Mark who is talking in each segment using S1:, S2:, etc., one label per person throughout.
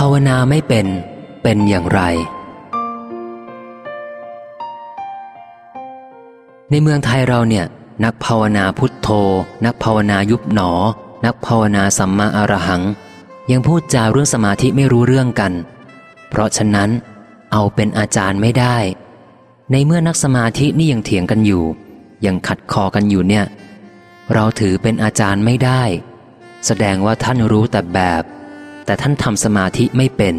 S1: ภาวนาไม่เป็นเป็นอย่างไร ในเมืองไทยเราเนี่ย นักภาวนาพุทโธ นักภาวนายุบหนอ นักภาวนาสัมมาอรหัง ยังพูดจาเรื่องสมาธิไม่รู้เรื่องกัน เพราะฉะนั้นเอาเป็นอาจารย์ไม่ได้ ในเมื่อนักสมาธินี่ยังเถียงกันอยู่ ยังขัดคอกันอยู่เนี่ย เราถือเป็นอาจารย์ไม่ได้ แสดงว่าท่านรู้แต่แบบ แต่ท่านทำสมาธิไม่เป็น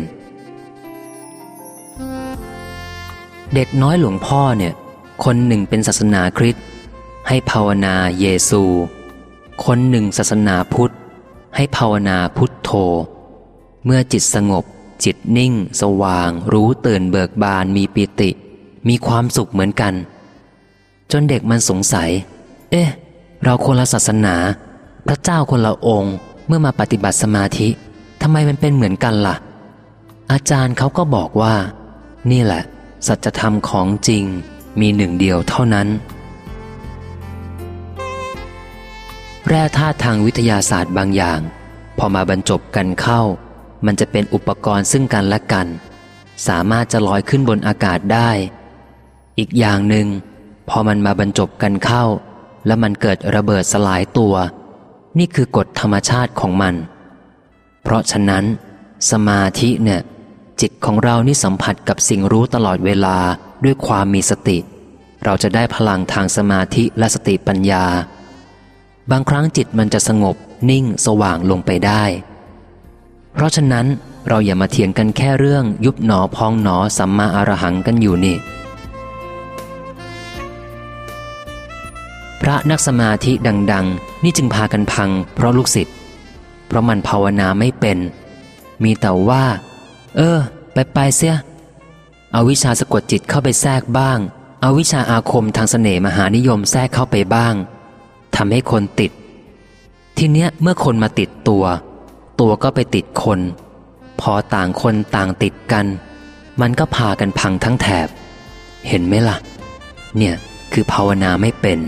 S1: เด็กน้อยหลวงพ่อเนี่ย คนหนึ่งเป็นศาสนาคริสต์ให้ภาวนาเยซู คนหนึ่งศาสนาพุทธ ให้ภาวนาพุทโธ เมื่อจิตสงบ จิตนิ่ง สว่าง รู้ตื่นเบิกบานมีปิติ มีความสุขเหมือนกัน จนเด็กมันสงสัย เอ๊ะ เราคนละศาสนา พระเจ้าคนละองค์เมื่อมาปฏิบัติสมาธิ ทำไมมันเป็นเหมือนกันละ่ะ อาจารย์เขาก็บอกว่า นี่แหละ สัจธรรมของจริงมีหนึ่งเดียวเท่านั้น แร่ธาตุทางวิทยาศาสตร์บางอย่าง พอมาบรรจบกันเข้า มันจะเป็นอุปกรณ์ซึ่งกันและกัน สามารถจะลอยขึ้นบนอากาศได้ อีกอย่างหนึ่งพอมันมาบรรจบกันเข้า แล้วมันเกิดระเบิดสลายตัว นี่คือกฎธรรมชาติของมัน เพราะฉะนั้น สมาธิเนี่ย จิตของเรานี่สัมผัสกับสิ่งรู้ตลอดเวลาด้วยความมีสติ เราจะได้พลังทางสมาธิและสติปัญญา บางครั้งจิตมันจะสงบนิ่งสว่างลงไปได้ เพราะฉะนั้นเราอย่ามาเถียงกันแค่เรื่องยุบหนอพองหนอสัมมาอรหังกันอยู่นี่ พระนักสมาธิดัง ๆ นี่จึงพากันพังเพราะลูกศิษย์ เพราะมันภาวนาไม่เป็น มีแต่ว่า เออ ไปไปเสีย เอาวิชาสะกดจิตเข้าไปแทรกบ้าง เอาวิชาอาคมทางสเสน่หมหานิยมแทรกเข้าไปบ้างทำให้คนติด ทีเนี้ยเมื่อคนมาติดตัว ตัวก็ไปติดคน พอต่างคนต่างติดกัน มันก็พากันพังทั้งแถบ เห็นไหมล่ะ เนี่ยคือภาวนาไม่เป็น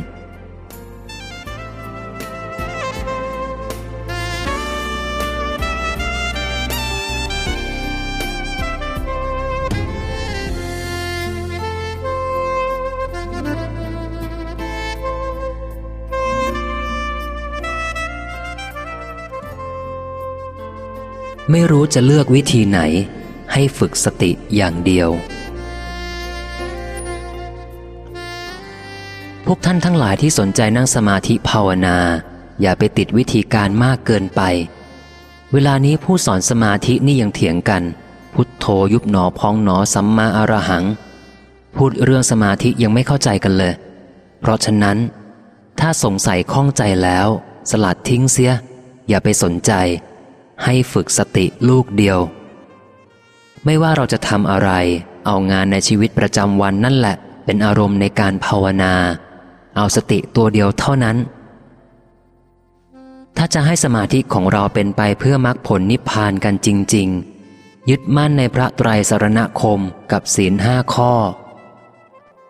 S1: ไม่รู้จะเลือกวิธีไหน ให้ฝึกสติอย่างเดียว พวกท่านทั้งหลายที่สนใจนั่งสมาธิภาวนา อย่าไปติดวิธีการมากเกินไป เวลานี้ผู้สอนสมาธินี่ยังเถียงกัน พุทโธยุบหนอพองหนอสัมมาอรหัง พูดเรื่องสมาธิยังไม่เข้าใจกันเลย เพราะฉะนั้น ถ้าสงสัยข้องใจแล้ว สลัดทิ้งเสีย อย่าไปสนใจ ให้ฝึกสติลูกเดียว ไม่ว่าเราจะทำอะไร เอางานในชีวิตประจำวันนั่นแหละ เป็นอารมณ์ในการภาวนา เอาสติตัวเดียวเท่านั้น ถ้าจะให้สมาธิของเราเป็นไปเพื่อมรรคผลนิพพานกันจริง ๆ ยึดมั่นในพระไตรสรณคมกับศีลห้าข้อ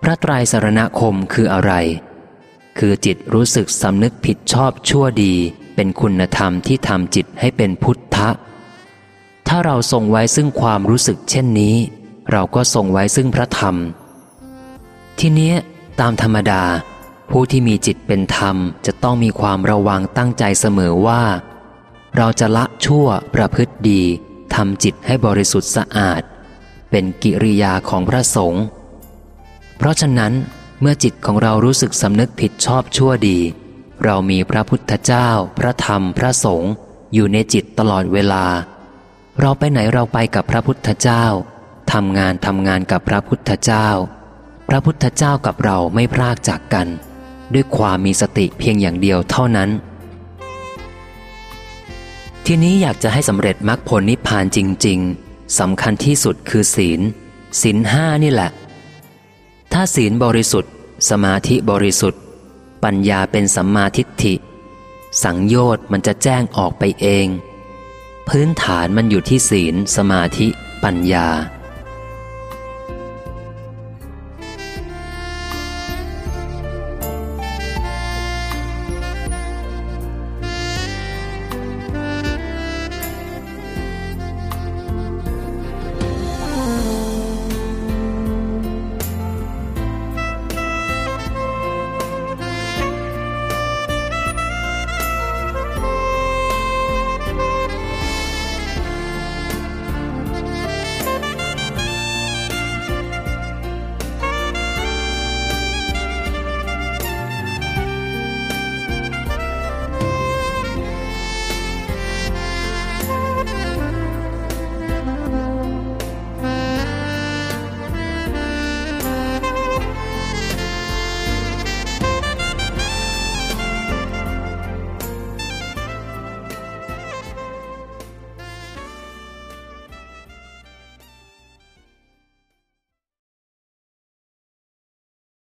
S1: พระไตรสรณคมคืออะไร คือจิตรู้สึกสำนึกผิดชอบชั่วดี เป็นคุณธรรมที่ทำจิตให้เป็นพุทธะ ถ้าเราทรงไว้ซึ่งความรู้สึกเช่นนี้ เราก็ทรงไว้ซึ่งพระธรรม ทีนี้ตามธรรมดา ผู้ที่มีจิตเป็นธรรมจะต้องมีความระวังตั้งใจเสมอว่า เราจะละชั่วประพฤติดีทำจิตให้บริสุทธิ์สะอาด เป็นกิริยาของพระสงฆ์เพราะฉะนั้นเมื่อจิตของเรารู้สึกสำนึกผิดชอบชั่วดี เรามีพระพุทธเจ้า พระธรรมพระสงฆ์อยู่ในจิตตลอดเวลา เราไปไหนเราไปกับพระพุทธเจ้าทำงานทำงานกับพระพุทธเจ้า พระพุทธเจ้ากับเราไม่พรากจากกัน ด้วยความมีสติเพียงอย่างเดียวเท่านั้น ทีนี้อยากจะให้สำเร็จมรรคผลนิพพานจริง ๆสำคัญที่สุดคือศีลศีลห้านี่แหละ ถ้าศีลบริสุทธิ์ สมาธิบริสุทธิ์ ปัญญาเป็นสัมมาทิฏฐิ สังโยชน์มันจะแจ้งออกไปเอง พื้นฐานมันอยู่ที่ศีล สมาธิ ปัญญา